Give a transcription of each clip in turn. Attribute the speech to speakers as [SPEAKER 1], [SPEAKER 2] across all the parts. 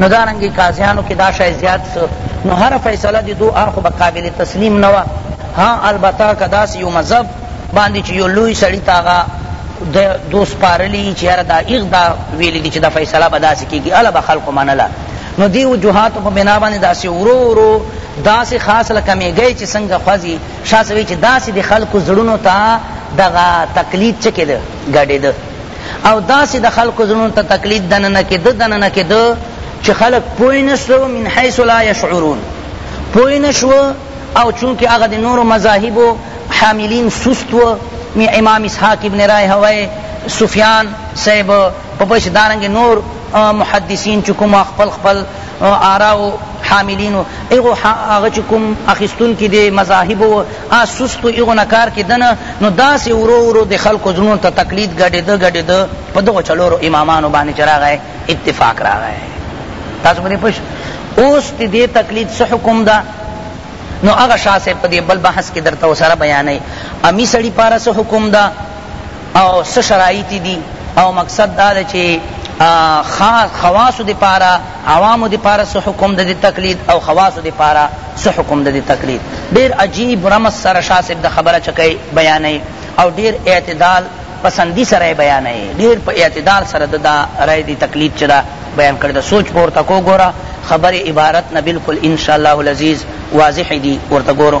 [SPEAKER 1] نو دارنګي قاضیانو کې دا شای زیات سو نو هر فیصله د دو اړخو به قابل تسلیم نه وه ها البته که داسې یو مذهب باندې چې یو لوی سړي ته هغه د دو سپارلي چې یاره دا ایغ دا ویلي دي چې دا فیصله به داسې کېږي هله به خلکو منله نو دی وجوهاتو په بنا باندې داسې ورو ورو داسې خاص لکه میږی چې څنګه خوځي شاه سوی چې داسې د خلکو زړونو ته دغه تقلید چکېده ګډېده او داسې د خلکو زړونو ته تقلید دننه کې د دننه کې د چې خلک پوه نه شو من حیث لا یشعرون پوه نه شو او چونکه هغه د نورو مذاهبو حاملین سست و امام اسحاق ابن رائے ہوئے سفیان صاحب پپش دارنگ نور محدثین چکم خپل خپل آراءو، حاملینو، هغو هغه چې کوم اخیستونکي دې مذاهبو وو، هغه سستو هغو نه کار کېدنه، نو داسې ورو ورو د خلکو زړونو ته تقلید ګډېده ګډېده، په دغو څلورو امامانو باندې چې راغی اتفاق راغی. تاسو په دې پوه شوئ؟ اوس د دې تقلید څه حکم ده؟ نو هغه شاه صاحب په دې بل بحث کې درته ورسره بیانوي. عامي سړي لپاره څه حکم ده؟ او څه شرایط دي او مقصد دا ده چی خاص خواصو دی پاره عوامو دی پاره څه حکم ده د تقلید او خواصو دی پاره څه حکم ده د تقلید ډیر عجیب رمز سره شاه صاحب دا خبره چکی بیانوی او ډیر اعتدال پسندی سره یې بیانوی ډیر په اعتدال سره د دا رای د تقلید چی دا بیان کړی ده سوچ په ورته کو ګوره خبر عبارت نه بلکل انشاءالله العزیز واضح دی ورته ګورو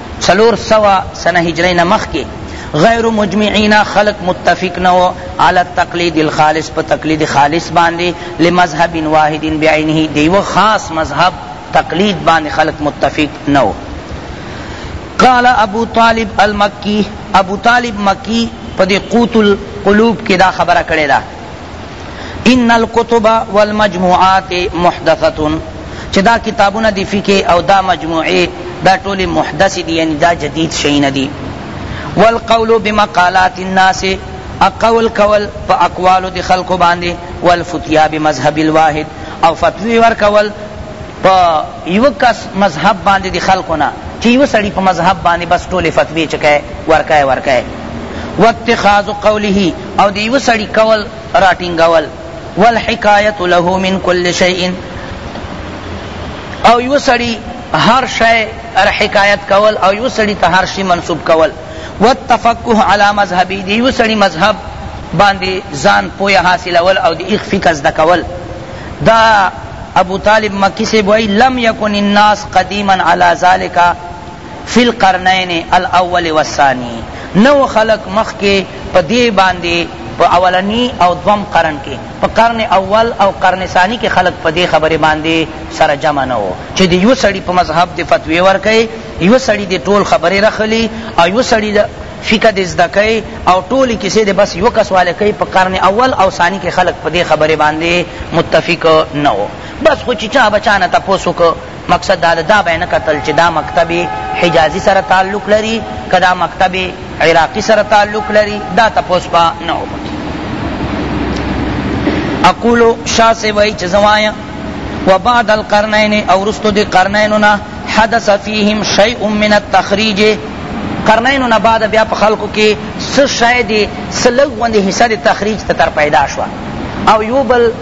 [SPEAKER 1] څلور سوه سنه هجری نه مخکی غیر مجمعین خلق متفق نه وو علی التقلید الخالص په تقلید خالص باندې لمذهب واحد بعینه دیو خاص مذهب تقلید باندې خلق متفق نه وو قال ابو طالب المکی ابو طالب مکی پدی قوت القلوب کی دا خبر کړی دا ان الکتب والمجموعات محدثه چې دا کتابونه دی فقه او دا مجموعه دا ټول محدث دي یعنی دا جدید شي نه دي والقول بمقالات الناس اقول کول په اقوال د خلکو باندې والفتیا بمذهب الواحد او فتوی ور کول په یو کس مذهب باندې د خلکو نه چې یو سړی په مذهب باندې بس ټول فتوی چکه ورکای ورکای واتخاذ قوله او د یوه سړي کول راټینګول والحکایة له من کل شیء او یوه سړي هر شی حکایت کول او یوه سړي ته هر شي منسوب کول والتفقه علی مذهبی د یوه سړي مذهب باندې ځان پوهه حاصلول او د ایخ فقه زده کول دا ابو طالب مکی سے بوئی لم یکن الناس قدیما علی ذالک فی القرنین الاول والثانی نه وو خلق مخکی په دی باندی په اولنی او دوم قرن کی په قرن اول او قرن ثانی کی خلق په دی خبری باندی سره جمع نه وو چی د یو سړی په مذهب دی فتوی ورکړی یو سړی دی ټول خبری رخلی او یو سړی فقه دې زده کوي او ټولې کیسې دې بس یو کس والے کوي په قرن اول او ثانی کې خلق په دې خبرې باندې متفق نه وو بس خو چې چا بچا نه تپوس وکړو مقصد دا ده دا به یې نه کتل چې دا مکتب حجازي سره تعلق لري که دا مکتب عراقي سره تعلق لري دا تپوس به نه وو پکې اقول شاه صاحب وایي چې زه وایم وبعد القرنین او وروسته د قرنینو نه حدث فیهم شیء من التخریج قرنینو نه بعد بیا په خلکو کې څه شی دی څه لږ غوندې حصه د تخریج ته تر پیدا شوه او یو بل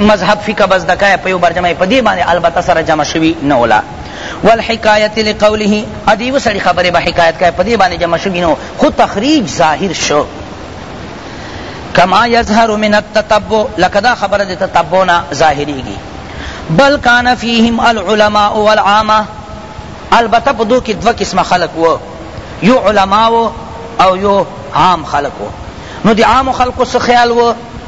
[SPEAKER 1] مذهب فقه به زده کړی په یو برجمه یې په دې باندې البته سره جمع شوي نه ولا والحکایت لقوله ا دې یو سړي خبرې به حکایت کوي په دې باندې جمع شوي نه خو تخریج ظاهر شو کما یظهر من التتبع لکه دا خبره د تتبع نه ظاهریږي بل کان فیهم العلماء والعامه البته په دو کې دوه قسمه خلق وو یو علماء او یو عام خلق وو نو د عام خلقو څخه خیال وو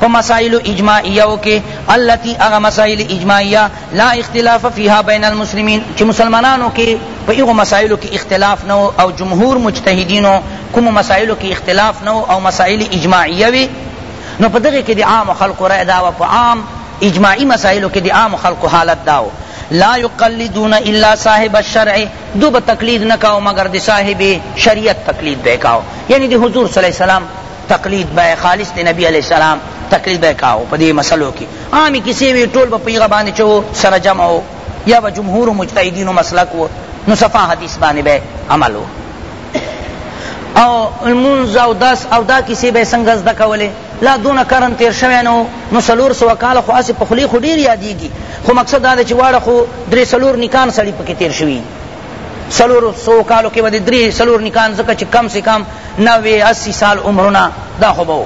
[SPEAKER 1] په مسائل اجماعیه او کې التي اغه مسائل اجماعیه لا اختلاف فيها بين المسلمين چې مسلمانانو کې په ایغو مسائلو کې اختلاف نو او جمهور مجتهدینو کوم مسائلو کې اختلاف نو او مسائل اجماعیه وي نو په دغه کې د عام خلق رائے دا و په عام اجماعی مسائلو کې د عام خلق حالت داو لا یقلدون الا صاحب الشرع دو به تقلید نکاو مگر د صاحب شریعت تقلید بکاو یعنی د حضور صلی الله علیه وسلم تقلید به خالص د نبی علیه السلام تقلید به کاو په دې مسلو کی عامی کسی وی ټول به پیغه باندې چو سره جمع او یا به جمهور مجتهدین مسلک و نو صفا حدیث باندې به عمل و او المنز او داس او دا کسی به څنګه زده کوله لا دون کرن تیر شوی نو نو سلور سو کال خو اس په خلی خو ډیر یادیږي خو مقصد دا چې واړه خو درې سلور نکان سړی پکې تیر شوی سلور سو کالو کې به د درې سلور نکان ځکه چې کم سے کم نوې اسی سال عمرونه دا خو به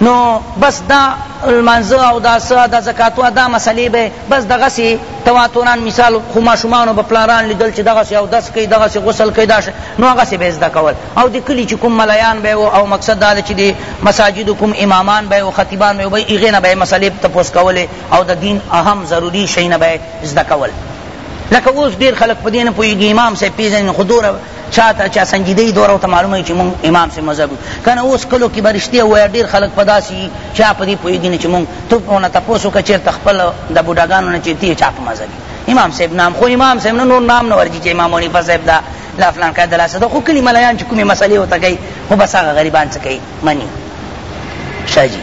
[SPEAKER 1] نو بس دا المنزه او دا سا دا زکاتو دا مسئلې به بس دغه سي تواتران مثال خو ما شومان په پلاران لیدل چې دغه سي او دس کوي دغه سي غسل کوي داش نو هغه سي به زده کول او د کلی چې کوم ملایان به او مقصد دا چې د مساجد کوم امامان به او خطیبان به وي غینه به مسئلې تپوس کول او د دین اهم ضروری شي نه به زده کول لکه اوس ډیر خلک په دې نه پوهېږي امام صاحب پېژني خو دوره چاته چا سنجیدګي دوره ورته معلومه وي چې مونږ امام صاحب مذهب که نه اوس کلو کې به رښتیا ووایه ډېر خلک په داسې وي چې هغه په دې پوهېږي نه چې مونږ ته ونه تپوس وکړه چېرته خپل د بوډاګانو نه چې ته چا په مذهب امام صاحب نام خو امام صاحب نه نور نام نه ورځي چې امام حنیفه صاحب دا لا فلان قاعده لا صدق خو کلي ملایان چې کومې مسئلې ورته کوي خو بس هغه غریبان څه کوي مني شاه جي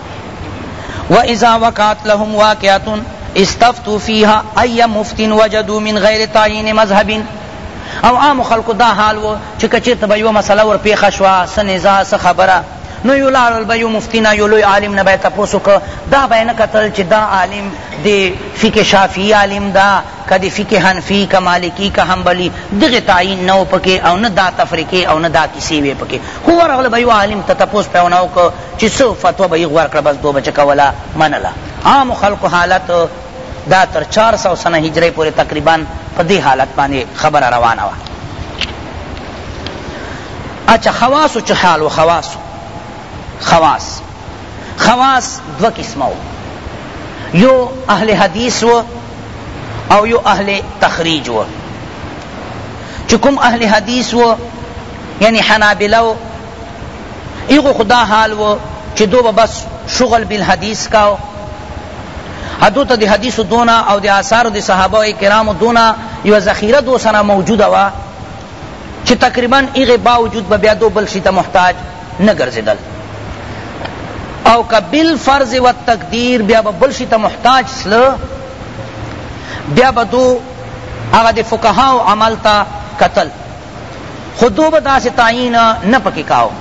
[SPEAKER 1] و اذا وقعت لهم واقعات استفتو فيها اي مفتن وجدوا من غير تعين مذهب او عام خلق دا حال و چې کچیرته به یو مسله ور پیښه شوه څه نزاع څه خبره نو یو لاړل به یو مفتی نه یو لوی عالم نه به تپوس وکړ دا به یې نه کتل چې دا عالم د فقه شافعي عالم ده که د فقه حنفي که مالکي که حنبلي دغه تعین نه و پکې او نه دا تفریقې او نه دا کیسې وې پکې خو ورغله به یو عالم ته تپوس پې ونه وکړ چی څه فتوا به یی غور کړه بس دوه به چه کوله منله عامو خلقو حالت دا تر چار سو سنه هجری پوری تقریبا په دی حالت باندی خبره روانه وه اچه خواصو چه حال و خواصو خواص خواص دو قسمه و یو اهل حدیث و او یو اهل تخریج و چکم اهل حدیث و یعنی حنابلو ایغو خدا حال و چې دو به بس شغل بالحدیث کاو حدو ته د حدیث دونا او د آثار د صحابه کرام دونا یو ذخیره دو سره موجوده وا چې تقریبا ایغه باوجود به بیا دو بل شي ته محتاج نه ګرځیدل او کبل فرض و تقدیر بیا به بل شي ته محتاج سل بیا به دو هغه د فقهاو عمل ته قتل خو دو به داسې تعین نه پکې کاو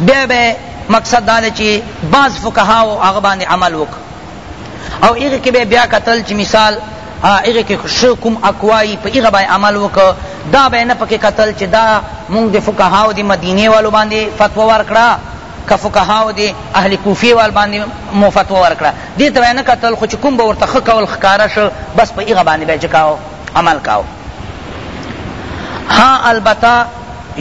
[SPEAKER 1] بیا به مقصد دا دی چې بعض فقهاو هغه باندې عمل وک او هغه کې به بیا قتل چې مثال هغه کې شو کوم اقوای په هغه باندې عمل وک دا به نه پکې قتل چې دا مونږ د فقهاو د مدینه والو باندې فتوا ورکړه که فقهاو د اهل کوفی وال باندې مو فتوا ورکړه دې ته نه قتل خو چې کوم به ورته خکول خکاره شو بس په هغه باندې به چکاو عمل کاوه ها البته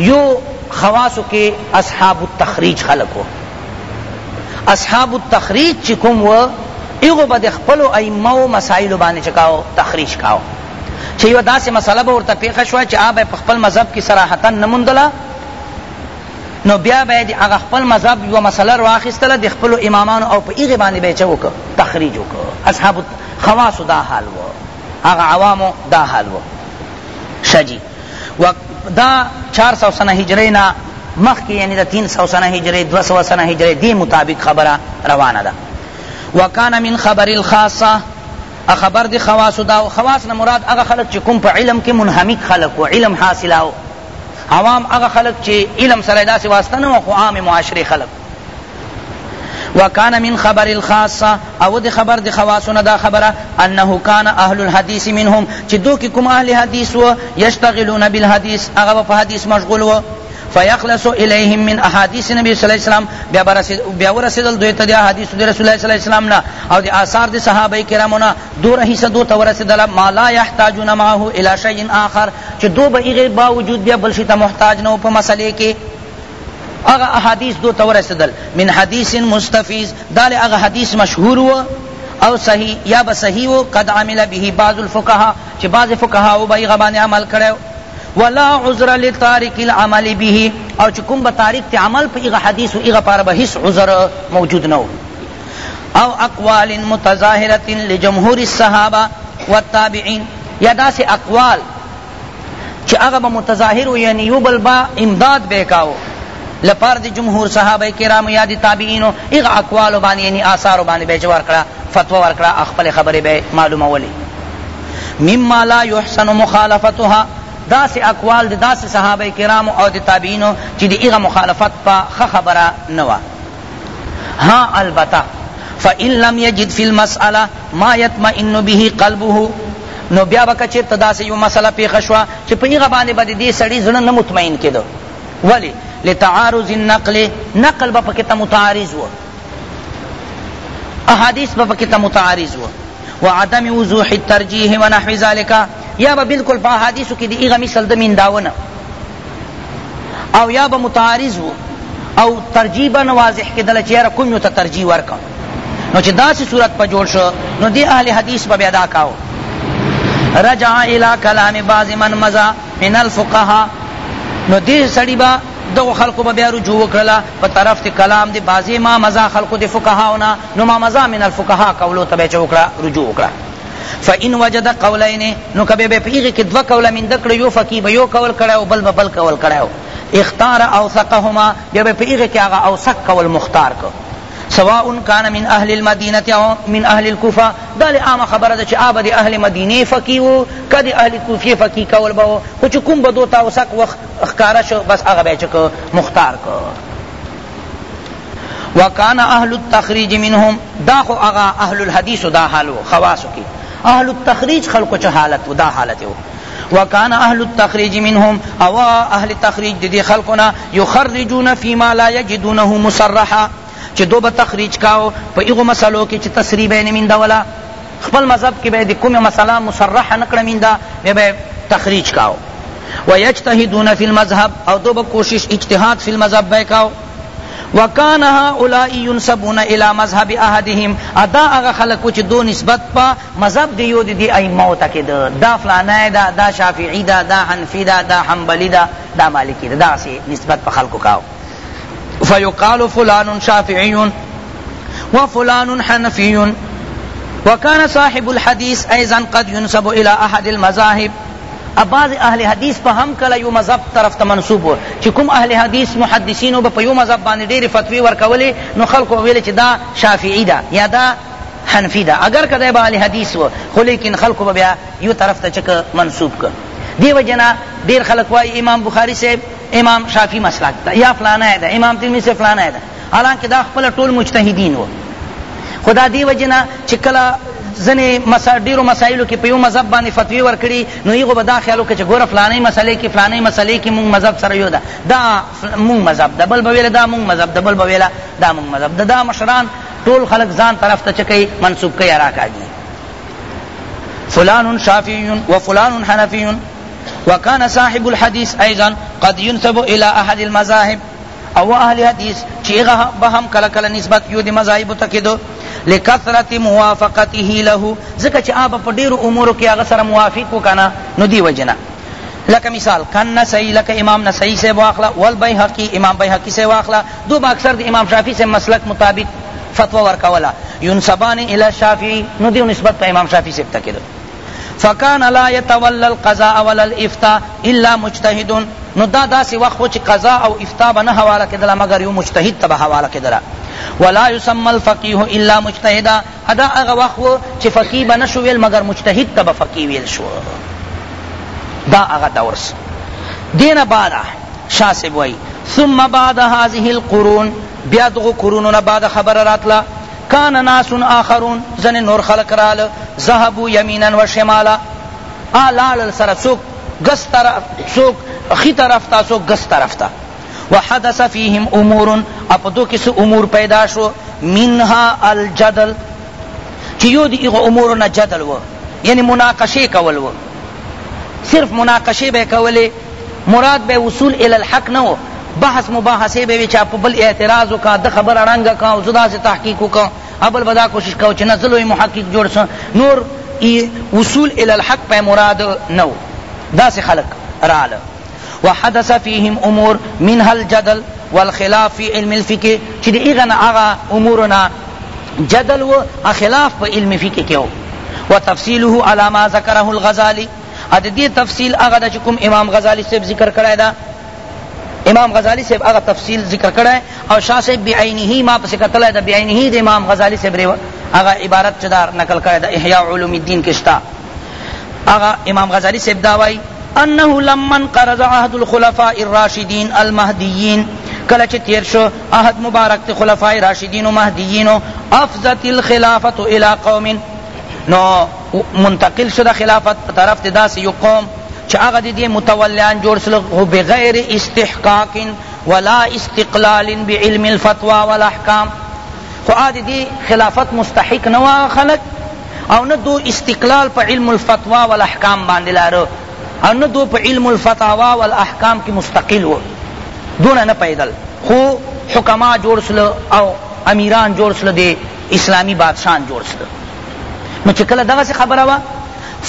[SPEAKER 1] یو خواصو کې اصحاب التخریج خلق وو اصحاب التخریج چې کوم وو ایغو به د خپلو ائمه او مسائلو باندې چې کاو تخریج کاو چې یو داسې مسله به ورته پیښه شوه چې هغه په خپل مذهب کې صراحتا نه موندله نو بیا به د هغه خپل مذهب یوه مسله راواخیستله د خپلو امامانو او په هغې باندې به یې څه وکړه تخریج وکړه اصحاب خواصو دا حال و هغه عوامو دا حال وو شه جی و دا چار سو سنه هجری نه مخکې یعنی د تین سو سنه هجری دو سو سنه هجری دی مطابق خبره روانه ده وکان من خبر الخاصه خبر دی خواص دا خواص نه مراد هغه خلق چې کوم په علم کې منهمک خلق و علم حاصلاو عوام هغه خلق چې علم سره داسې واسطه نه خو عام معاشري خلق وکان من خبر الخاصه او د خبر د خواصو نه دا خبره انه کان اهل الحديث منهم چې دو کې کوم اهل حدیث و یشتغلون بالحديث هغه په حدیث مشغول و فیخلص الیهم من احادیث نبی صلی الله علیه وسلم بیا برسید بیا ورسیدل دوی ته د احادیث د رسول الله صلی الله علیه وسلم نه او د آثار د صحابه کرامو نه دور حصہ دو ته ورسیدل ما لا یحتاجون معه الی شیء آخر چې دو به غیر باوجود بیا بل شي ته محتاج نه په مسئله کې هغه احادیث دو تورسدل من حدیث مستفیز دال هغه حدیث مشهور و او صحیح یا به صحیح و قد عمل به بعض الفقهاء چې بعض فقها او به غبان عمل کړو ولا عذر لتارک العمل به او چې کوم به تاریک ته عمل په هغه حدیث او هغه پر به هیڅ عذر موجود نه او اقوال متظاهره لجمهور الصحابه والتابعین یا داسې اقوال چه هغه به متظاهر و یعنی یو بل با امداد به کاو لپاره دی جمهور صحابه کرام یا دی تابعینو اغه اقوال باندې یعنی آثار باندې به جوار کړه فتوا ورکړه خپل خبره به معلومه ولی مما لا يحسن مخالفتها داس اقوال داس صحابه کرام او دی تابعینو چې دی اغه مخالفت په خبره نه ها البته فان لم یجد فی المساله ما یطمئن به قلبه نو بیا وکړه چېرته داسې یو مسله پېښه شوه چې په هغه باندې به د دې سړي زړه نه مطمئن کېده ولې لتعارض النقل نقل به پکې ته متعارض و احادیث به پکې ته متعارض و وعدم وضوح الترجیح ونحو ذلك یا به بالکل په احادیثو کې د هغه مثل د مینداونه او یا به متعارض وو او ترجیح به نه واضح کېدله چې یاره کوم یو ته ترجیح ورکړم نو چې داسې صورت په جوړ شو نو دې اهل حدیث به بیا دا کاوه رجع الى کلام بعض من مزا من الفقهاء نو دې سړي به دغه خلکو به بیا رجوع وکړله په طرف د کلام د بعضې ما مزا خلکو د فقهاونه نو ما مزا من الفقهاء قولو ته به یې رجوع وکړه فان وجد قولین نو کبه به پیغه کې دوه قوله من دکړه یو فقی به یو قول کړه او بل به بل قول کړه اختار اوثقهما بیا به پیغه کې هغه اوثق قول مختار کو سواء کان من اهل المدینه او من اهل الکوفه دا له عامه خبره ده چې آب د اهل مدینه فقی وو کدی اهل کوفه فقی کول به خو چې کوم بدو تا اوثق وخت اخکارا شو بس هغه به چکو مختار کو وکان اهل التخریج منهم دا خو اغا اهل الحدیث دا حال و خواصو کی اهل التخریج خلق چه حالت و دا حالت و وکان اهل التخریج منهم او اهل تخریج دی خلقنا یخرجون فيما لا یجدونه مصرحا چه دو بتخریج کاو پا ایغو مسئلو کی چه تصریح بین من دولا خپل مذهب کی بے دی کوم مسئلہ مصرح نکڑ من دا بے تخریج کاو ویجتهدون فی المذهب او دو بکوشش اجتهاد فی المذهب بے کاو وکان هؤلاء ينسبون الى مذهب احدهم ادا هغه خلق چې دو نسبت په مذهب دی یو دی ائمه ته کې دا دا فلانه دا دا شافعی دا دا حنفی دا دا حنبلی دا دا مالکی دا دا سی نسبت په خلق کاو فیقال فلان شافعی وفلان حنفی وكان صاحب الحديث أيضا قد ينسب إلى أحد المذاهب او بعض اهل حدیث به هم کله یو مذهب طرف ته منسوب وو چې کوم اهل حدیث محدثینو به په یو مذهب باندې ډېرې فتوی ورکولې نو خلکو ویل چې دا شافعی ده یا دا حنفی ده اگر کده به اهل حدیث وو خو لیکن خلکو به بیا یو طرف ته چک منسوب ک دیو جنا ډېر خلک وای امام بخاری صاحب امام شافعی مسلک ده یا فلانه ده امام ترمذی صاحب فلانه ده حالانکه دا خپله ټول مجتهدین وو خو دا دې وجې نه چې کله ځنې مسا ډیرو مسایلو کې په یو مذهب باندې فتوی ورکړي نو هغه به دا خیال وکړي چې ګوره فلانه مسئله کې فلانه مسئله کې مونږ مذهب سره یو ده دا مونږ مذهب ده بل به ویله دا مونږ مذهب ده بل به ویله دا مونږ مذهب ده دا مشران ټول خلق ځان طرف ته چکی منسوب کوي راکاږي فلان شافعی و فلان حنفی وكان صاحب الحديث أيضا قد ينسب إلى أحد المذاهب او اهل حدیث چی هغه به هم کله کله نسبت یو دی مذاهب ته کیدو لکثرت موافقته له ځکه چې هغه په ډیرو امورو کې هغه سره موافق وکنه نو دی وجنه لکه مثال کن نسائی لکه امام نسائی سے واخلا والبیحقی امام بیحقی سے واخلا دو با اکثر دی امام شافعی سے مسلک مطابق فتوی ورکولا ينسبان الى الشافعي نو دیو نسبت په امام شافعي سپتا کېدو فکان لا یتولی القضاء ولا الافتاء الا مجتهد نو دا داسی وخت و چی قضاء او افتاء به نه حواله کیدله مګر یو مجتهد ته به حواله کیدله ولا یسمى الفقیه الا مجتهدا ادا هغه وخت و چی فقیه به نه شو ویل مګر مجتهد ته به فقیه ویل شو دا هغه دور سو دین بعد شاه صاحب وای ثم بعد هذه القرون بیا دغه قرونونه بعد خبر راتله کان ناس آخرون ځنې نور خلق رال ذهبو یمینا و شمالا آ لاړل سره څوک ګس طرف څوک خی طرف تا څوک ګس طرف تا وحدث فیهم امور اپ دو کس امور پیدا شو منها الجدل چې یو دی هغه امور نه جدل و یعنی مناقشه کول و صرف مناقشه به کولې مراد به وصول الی الحق نه و بحث مباحثه به وی چا په بل اعتراض وکا د خبر اړنګ کا او زدا سے تحقیق وکا ابل بدا کوشش کو چنا زلو محقق جوړ سن نور وصول الی الحق په مراد نه و دا سے خلق رااله وحدث فيهم امور منها الجدل والخلاف في علم الفقه چې دغه نه هغه امورنا جدل و خلاف په علم فقه کې و وتفصيله على ما ذكره الغزالي او د دې تفصیل هغه ده چې کوم امام غزالی صاحب ذکر کړی ده امام غزالی صاحب هغه تفصیل ذکر کړی او شاه صاحب بعینه ما پس کتل ده بعینه د امام غزالی صاحب ریو هغه عبارت چدار نقل کړی ده احیاء علوم الدین کشتا هغه امام غزالی صاحب دا وای انه لمن قرض عهد الخلفاء الراشدین المهدیین کله چې تیر شو عهد مبارک ته خلفای راشدین و مهدیین افزت الخلافت الی قوم نو منتقل شو د خلافت په طرف ته داسې یو قوم چې هغه د دې متولیان جوړ شول خو بغیر استحقاق ولا استقلال بعلم الفتوا والاحکام خو آ د دې خلافت مستحق نه وه خلک او نه دو استقلال په علم الفتوا والاحکام باندې لاره او نه دو په علم الفتوا والاحکام کې مستقل و دونه نه پیدل خو حکما جوړ سل او امیران جوړ سل دی اسلامی بادشاہان جوړ سل نو چې کله دغه خبره وا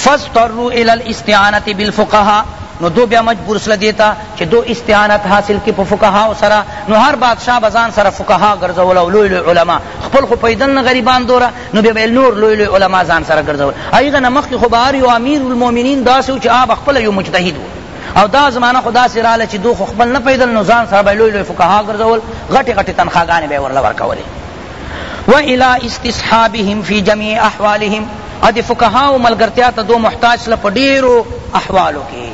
[SPEAKER 1] فاستروا الى الاستعانه بالفقهاء نو دو بیا مجبور سره دیتا چې دو استعانت حاصل کې په فقها سره نو هر بادشاہ بزان سره فقها ګرځول او لوی لوی علما خپل خو پیدل نه غریبان دورا نو بیا نور لوی لوی علما ځان سره ګرځول ایغه نه مخ خو بهر یو امیر المؤمنین داسې چې آب خپل یو مجتهد وو او دا زمانہ خدا سره لاله چې دوه خپل نه پیدل نو ځان سره لوی لوی فقها ګرځول غټي غټي تنخواګانې به ورله ورکولې و الی استصحابهم فی جمیع احوالهم او د فقهاو ملګرتیا ته دو محتاج سله په ډیرو احوالو کی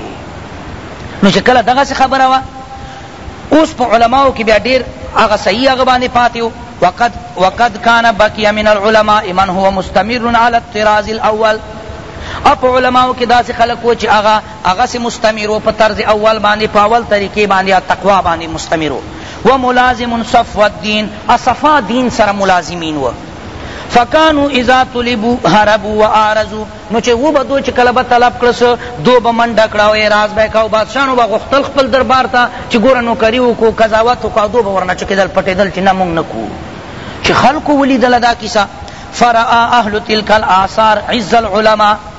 [SPEAKER 1] نو چې کله دغه خبره وا اوس په علماو کې بیا ډیر هغه صحیح هغه باندې پاتې وو وقد وقد كان بقي من العلماء من هو مستمر على الطراز الاول اپ علماء کې داسې خلق و چې هغه هغسې مستمر و په طرز اول باندې په اول طریقې باندې التقوی باندې مستمر و و ملازم صفو الدین او صفا دین سره ملازمین و فکانو اذا طلبو هربو و آرزو نو چه و بدو چه کله به طلب کړس دو به منډه کړه او اعراض به کاو بادشاهانو به غوښتل خپل دربار ته چې ګوره نوکري وکړو قضاوت وکړو دو به ورنه چکېدل پټېدل چې نه مونږ نه کوو چې خلکو ولیدله دا کیسه فرآ اهل تلک الاثار عز العلماء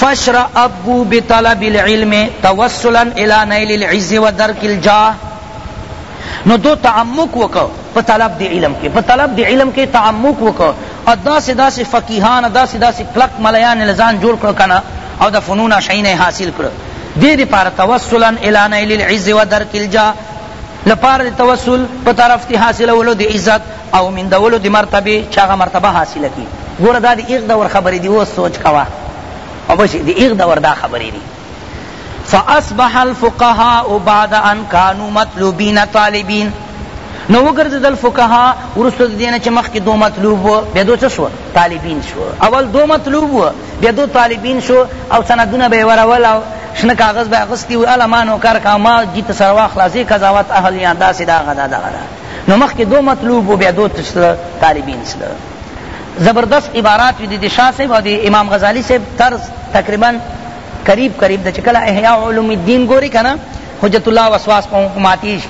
[SPEAKER 1] فشرعبو بطلب العلم توسلا الی نیل العز و درک الجاه نو دو تعمق وکړ په طلب د علم کی په طلب د علم کی تعمق وکړ او داسی داسی فقیهان داسی داسی کلک ملایان یې له ځان جوړ کړل کنه او د فنون اشعین یې حاصل کړل دې د پاره توسلا الی نیل العز و درک الجاه لپاره د توسل په طرف تی حاصلولو د عزت او میندولو د مرتبې چې هغه مرتبه حاصله کړي ګوره دا د هغه دور خبرې دي اوس سوچ کوه او بشي د هغه دور دا خبرې دي فاصبح الفقهاء بعد ان كانوا مطلوبين طالبين نو وګرځیدل فقها ورسته دینه چې مخکې دو مطلوب و بیا دو څه شو طالبین شو اول دو مطلوب و بیا دو طالبین شو او سندونه به ورول او شنه کاغذ به اغستی و الا ما نوکر کا ما جیت سروا خلاصی قضاوت اهل یا داسې دا غدا دا غدا نو مخکې دو مطلوب و بیا دو طالبین سل زبردست عبارات وی دی شاہ صاحب او دی امام غزالی صاحب طرز تقریبا قریب قریب د چکلا احیاء علوم الدین ګوري کنه حجت الله وسواس په حکومتي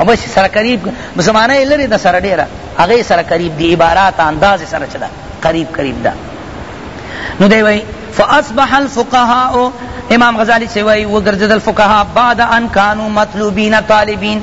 [SPEAKER 1] او بس سره قریب زمانه یې لري د سره ډیره هغه سره قریب دی عبارات انداز سره چدا قریب قریب ده نو دی وای فاصبح الفقهاء امام غزالی سے وای وګرځیدل فقها بعد ان كانوا مطلوبین طالبین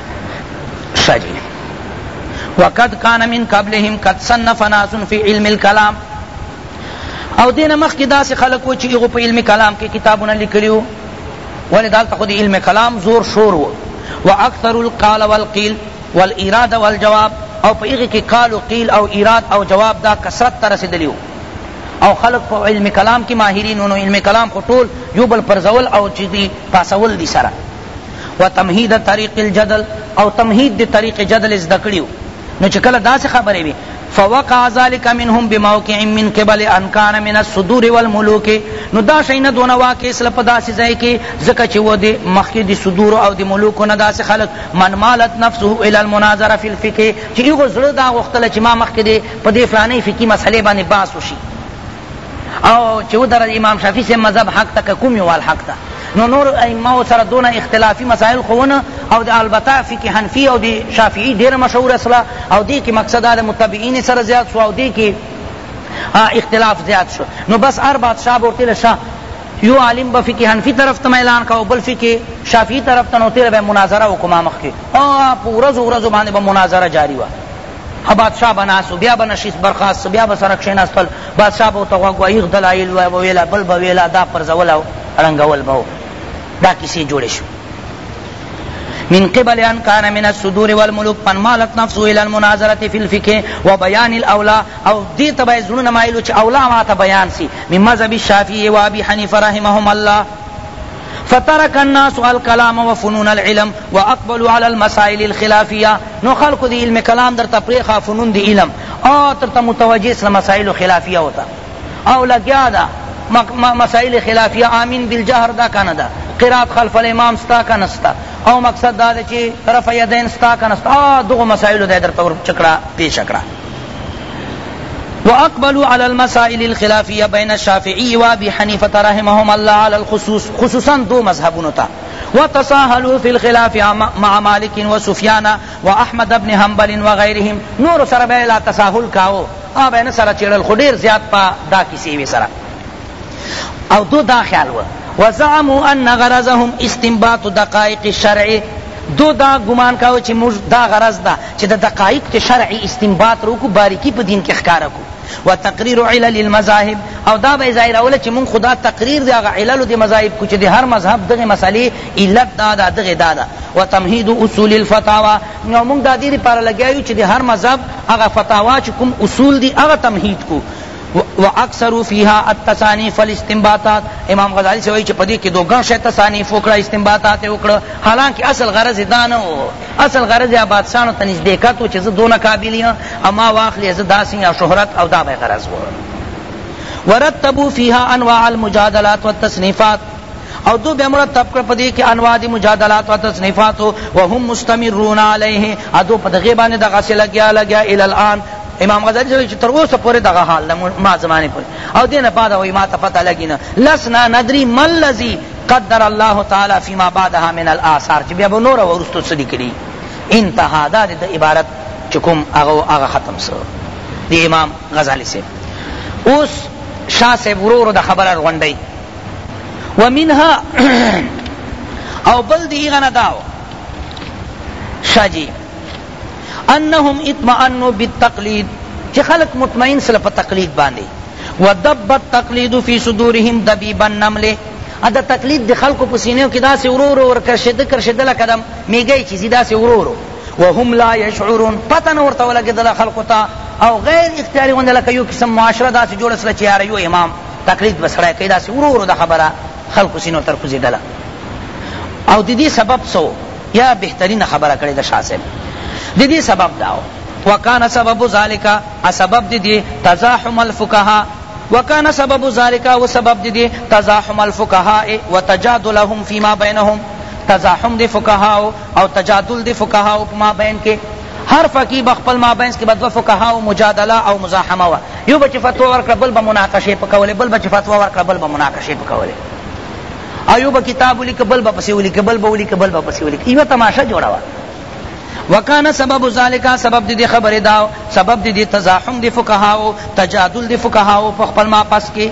[SPEAKER 1] شجی وقد کان من قبلهم قد صنف ناس فی علم الکلام او دین مخکې داسې خلک و چې هغو په علم کلام کې کتابونه لیکلي وو ولې دلته خو د علم کلام زور شور و و اکثر القال والقیل والایراد والجواب او په هغې کې قال و قیل او ایراد او جواب دا کثرت ته رسېدلي وو او خلق په علم کلام کې ماهرین نو علم کلام خو ټول یو بل پرزول او چې دی پاسول دي سره و تمهید طریق الجدل او تمهید د طریق جدل زده کړیو نو چې کله داسې خبرې وي فوقع ذلك منهم بموقع من قبل ان كان من الصدور والملوك نو دا شي نه دونه واقع اسل په داسې ځای کې ځکه چې و دې مخکې د صدور او د ملوکو نه داسې خلق من مالت نفسه الى المناظره في الفقه چې یو زړه دا غوښتل چې ما مخکې دې په دې فلانې فقهي مسئله باندې باس وشي او چې ودرې امام شافعي سے مذهب حق ته که کوم یو وال حق ته نو نور ائمه سره دونه اختلافي مسائل خو ونه او د البته فقه حنفي او د شافعي ډېره مشهوره سوله او دې کې مقصد دا د متبعین سره زیات سو او دې کې اختلاف زیات شو نو بس هر بادشاہ به ورته شه یو عالم به فقه حنفي طرف ته اعلان کاو بل فقه شافعي طرف ته نو تیر به مناظره وکما مخ کې او پورز ورځ باندې به مناظره جاری وه ښه بادشاه به ناست و بیا به نشیست برخاست څه بیا به سره کښېناستل بادشاه به ورته غوږ وایغ دلایل به ویله بل به ویله دا پرځول او ړنګول به دا کیسې جوړې شوې من قبل ان كان من الصدور والملوك من مالت نفسه الى المناظره في الفقه وبيان الاولى او دي تبع زړونه مایلو چې اولا ما ته بیان سي من مذهب الشافعي وابي حنیفه رحمهم الله فترک الناس الکلام و فنون العلم و اقبلوا علی المسائل الخلافیه نو خلق دی علم کلام در تپریخا فنون دی علم او تر تا متوجه سل مسائل خلافیه ہوتا او لگیا دا مسائل خلافیه آمین بالجهر دا کنا دا قرات خلف الامام ستا کنا ستا او مقصد دا چی رفع یدین ستا کنا ستا دغه مسائل دا در تور چکړه پیش کړه واقبلوا على المسائل الخلافيه بين الشافعي وابي حنيفه رحمهم الله على الخصوص خصوصا دو مذهبون تا وتساهلوا في الخلاف مع مالك وسفيان واحمد بن حنبل وغيرهم نور سر لا تساهل کاو اب ان سر چڑل خدیر زیاد پا دا کسی وی سر او دو دا خیال و وزعموا ان غرضهم استنباط دقائق الشرع دو دا گمان کاو چی موږ دا غرض دا چی د دقائق د شرع استنباط روکو باریکی په دین کې ښکاره کو و تقریر علل المذاهب او دا به ظاهر اوله چی موږ خدا تقریر دی هغه علل د مذاهب کو چی د هر مذهب دغه مسئله علت دا دا دغه دا دا و تمهید اصول الفتاوا نو موږ دا دې لپاره لګیایو چی د هر مذهب هغه فتاوا چې کوم اصول دی هغه تمهید کو و اکثروا فيها التصانيف والاستنباطات امام غزالی سے وای چې پدې کې دو غن شې تصانیف وکړه استنباطات وکړه حالانکه اصل غرض دا نه و اصل غرض یا بادشاہانو ته نزدېکت چې زه دونه قابل یم اما واخلې زه داسې یا شهرت او دا به غرض و ورتبوا فيها انواع المجادلات والتصنيفات او دو بیا مرتب کړ پدې کې انواع دي مجادلات او تصنیفات وهم مستمرون علیه ادو په دغه باندې دغه سي لګیا لګیا ال الان امام غزالی سره چې تر اوسه پورې دغه حال ده ما زمانه پورې او دینه بعد وای ما ته پته لګی نه لسنا ندری مل الذی قدر الله تعالی فيما بعدها من الاثار چې بیا به نور ورستو سدی کړي انتها دا د عبارت چې کوم هغه هغه ختم سو دی امام غزالی سره اوس شاه صاحب ورور د خبره غونډي ومنها او بل دی غنا داو شاجی انهم اطمئنوا بالتقلید چې خلق مطمئن سره په تقلید باندې ودب التقلید فی صدورهم دبیب النمل ادا تقلید د خلق په سینو کې داسې ورو ورو ورکرشد کرشد لا قدم میګی چې داسې ورو ورو وهم لا يشعرون پتہ نور ته ولګه د خلق ته او غیر اختیاری غوندې لکه یو قسم معاشره داسې جوړ سره چې یاره یو امام تقلید به سړی کوي داسې ورو ورو دا خبره خلکو سینو تر کوزیدله او د دې سبب څه و یا بهترینه خبره کړې ده شاه صاحب د دې سبب دا و وکانه سبب ذالک سبب د دې تزاحم الفقهاء وکانه سبب ذالک و سبب د دې تزاحم الفقهاء وتجادلهم فيما بينهم تزاحم دی فقهاء او تجادل دی فقهاء په ما بین کې هر فقیه به خپل مابینس کی به دوه فقهاو مجادله او مزاحمه وه یو به چی فتوا ورکړه بل به مناقشه په کوله بل به چی فتوا ورکړه بل به مناقشه په کوله او یو به کتاب ولیکه بل به پسی ولیکه بل به ولیکه بل به پسی ولیکه یو تماشه جوړه وه وکانا سبب ذالکا سبب دی خبر داو سبب دی تزاحم دی فقهاو تجادل دی فقهاو په خپل ما پس کی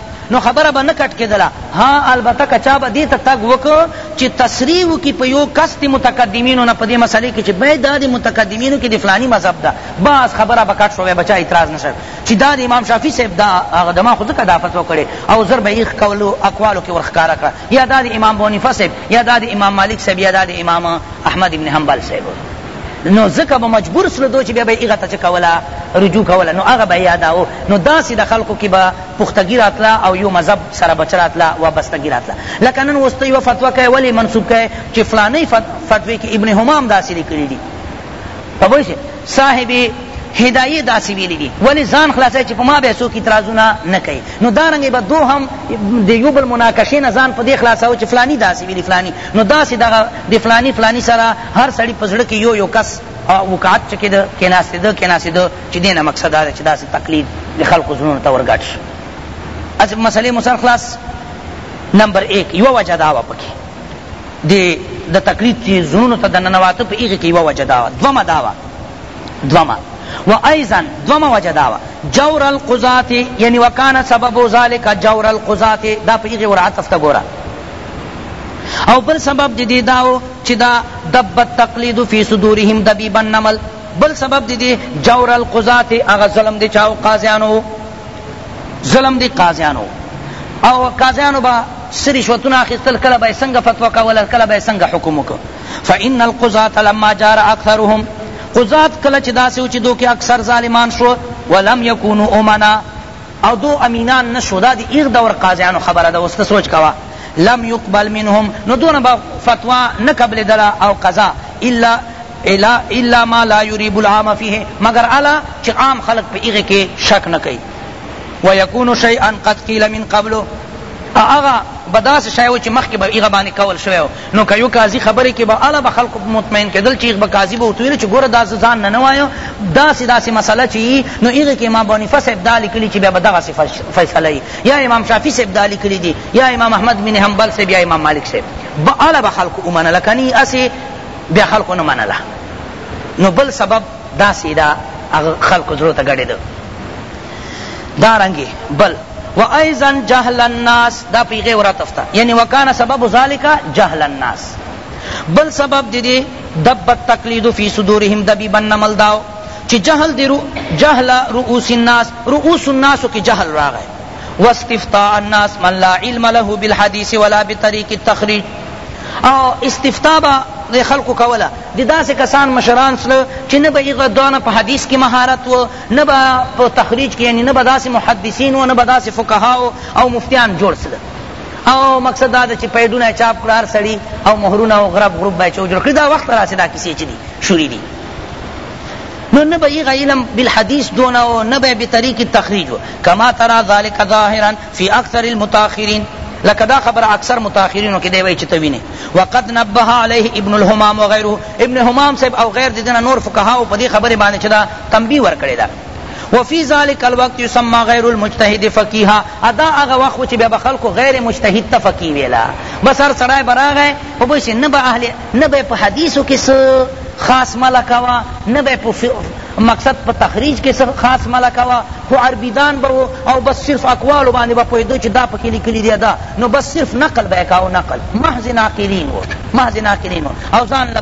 [SPEAKER 1] نو خبره به نه کټ کیدله ها البته که چا به دې ته تګ وکړ چې تصریح وکړي په یو کس د متقدمینو نه په دې مسئلې کې چې باید دا د متقدمینو کې د فلاني مذهب ده بس خبره به کټ شوه به چا اعتراض نشو چې دا د امام شافعي صاحب دا هغه ده ما خو ځکه دا فتوا کړې او زر به یې قولو اقوالو کې ورښکاره کړه یا دا د امام بونیفه صاحب یا دا د امام مالک صاحب یا دا د امام احمد ابن حنبل صاحب نو ځکه به مجبور سره دو چې بیا به یې هغه ته چې کوله رجوع کوله نو هغه به یې یاداو نو داسې د خلقو کې به پختګی راتله او یو مذهب سره بچه راتله وابستګی راتله لکه نن اوس ته یوه فتوا که ولی منسوب که چی فلانی فتوی کی ابن همام داسی لیکلی دی پوه شی صاحب هدایه داسی ویلی دی ولی ځان خلاصای چی په ما به څوک اعتراضونه نه کوي نو دارنګ به دو هم د یو بل مناقشه نه ځان په دې خلاصاو چی فلانی داسی ویلی فلانی نو داسی دغه د فلانی فلانی سره هر سړی په زړه کی یو یو کس وقعت چکی ده کیناسته ده کیناسته ده چې دې نه مقصد دا دی چې داسې تقلید د خلکو زړونو ته ورګډ شي هسې مسلې مو سر خلاص نمبر ایک یوه وجه دا وه پکې د د تقلید چې زړونو ته د ننواته په هغې کې یوه وجه دا وه دومه دا وه دومه و ایضا دومه وجه دا وه جور القضات یعنی وکانه سبب ذلک جور القضات دا په هغې ورعطف ته ګوره او بل سبب د دې دا و چې دا دب التقلید فی صدورهم دبیب النمل بل سبب دی دی جور القضات هغه ظلم دی چاو قاضیانو ظلم دی قاضیانو او قاضیانو با سری شوتونه اخیستل کله به څنګه فتوا کوله کله به څنګه حکم وکړ فان القضات لما جار اکثرهم قضات کله چې داسې و چې دوی اکثر ظالمان شو ولم یکونوا امنا او دو امینان نه شو دا دی ایغ دور قاضیانو خبره ده اوس ته سوچ کوه لم یقبل منهم نو دونه با فتوا نه قبل دلا او قضا الا الا الا ما لا یریب العام فیه مگر الا چی عام خلق پی ایغ کی شک نه کئی ویکون شیئا قد قیل من قبل اغا بداس شایو چی مخ کی ایغ بانی کول شویو نو که يو قاضي خبرې کې به اله به خلق مطمئن کېدل چې به قاضي به ورته ويل چې ګوره دا زه ځان نه نه وايم داسې داسې مسله چې يي نو هغې کې امام بنيفه صاحب دا ليکلي چې بیا به دغسې فیصله يي یا امام شافعي صاحب دا ليکلي دي یا امام احمد بن حنبل صاحب یا امام مالک صاحب به اله به خلق ومنله که نه اسې بیا خلق نه منله نو بل سبب داسې دا خلق زړه ته ګډېده دارنګه بل و ایضا جهل الناس دا پیغه ورتف تا یعنی وکانا سبب ذالک جهل الناس بل سبب دی دی دب التقلید فی صدورهم دبی بن نمل داو چی جهل دی رو جهل رؤوس الناس رؤوس الناس کی جهل راغی واستفتاء الناس من لا علم له بالحدیث ولا بطریق التخریج او استفتاء با دی خلق کولا دی داس کسان مشران سره چې نه به یې دونه په حدیث کې مهارت و نه به په تخریج کې یعنی نه به داسې محدثین و نه به داسې فقها او مفتیان جوړ سل او مقصد دا چې پیډونه چاپ کړه هر سړي او مهرونه او غرب غروب به چو جوړ کړي دا وخت راسي دا کیسې چې دي شوري دي نو نه به علم بالحدیث دونه او نه به بطریق التخریج کما ترى ذلك ظاهرا فی اکثر المتاخرین لکه دا خبره اکثر متاخرینو کې دی وایي چې ته وینې وقد نبه علیه ابن الهمام وغیره ابن همام صاحب او غیر د دینه نور فقهاو په دې خبرې باندې چې دا تنبیه ورکړې ده وفي ذلك الوقت يسمى غير المجتهد فقيها ادا هغه وخت چې بیا خلکو غیر مجتهد ته فقيه ویلا بس هر سړی براغه او بس نه به اهل نه به په حدیثو کې څه خاص مله کوه نه به په مقصد په تخریج کې څه خاص مله کوه خو عربیدان به و او بس صرف اقوالو باندې به پوهېدو چې دا پکې لیکلي دی دا نو بس صرف نقل به یې کاوه نقل محض ناقلین و محض ناقلین و او ځان له